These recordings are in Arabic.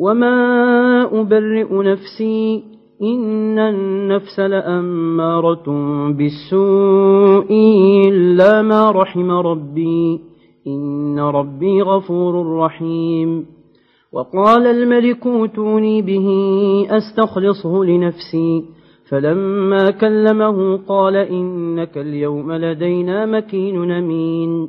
وما أبرئ نفسي إن النفس لأمارة بالسوء إلا ما رحم ربي إن ربي غفور رحيم وقال الملك اوتوني به أستخلصه لنفسي فلما كلمه قال إنك اليوم لدينا مكين أمين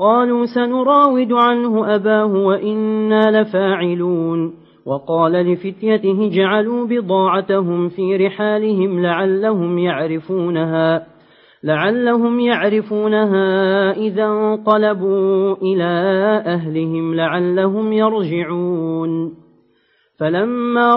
قالوا سنراود عنه أباه وإنا لفاعلون. وقال لفتيته جعلوا بضاعتهم في رحالهم لعلهم يعرفونها. لعلهم يعرفونها إذا انقلبوا إلى أهلهم لعلهم يرجعون. فلما